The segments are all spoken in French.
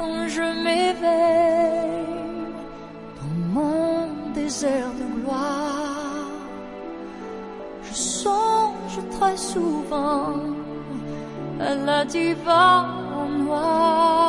quand je m'éveille dans mon désert de gloire. Je songe très souvent à la diva en noir.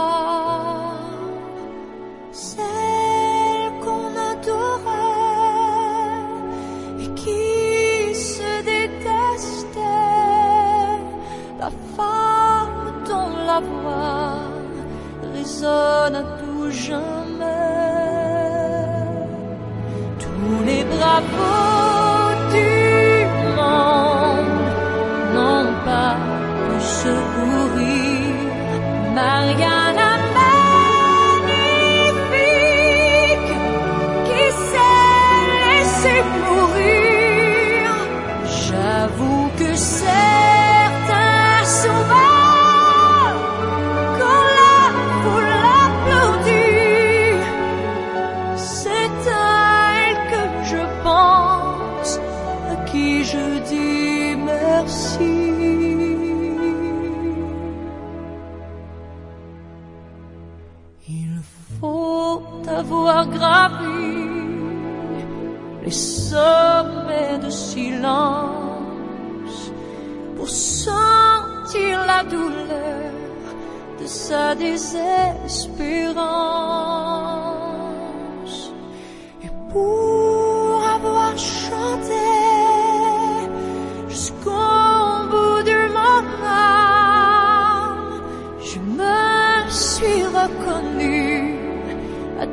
Tous les bravos je dis merci. Il faut avoir gravi les sommets de silence pour sentir la douleur de sa désespérance et pour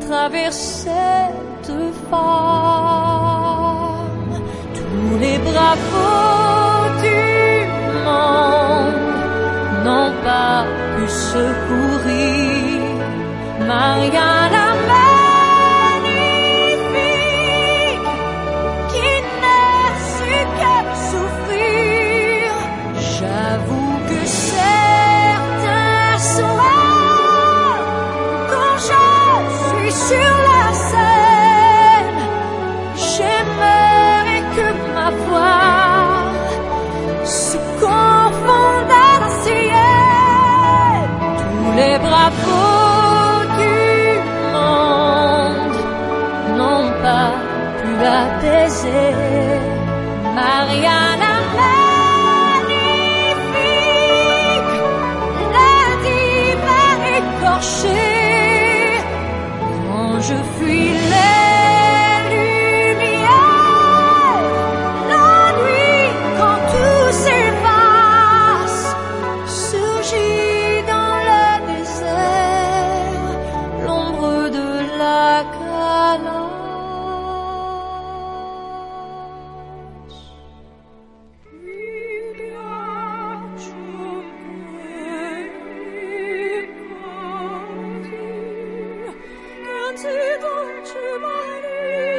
à travers cette femme. Tous les bravos du monde n'ont pas pu secourir Mariana magnifique qui n'a su que souffrir. J'avoue que certains pu apaiser Sì, dolce Maria.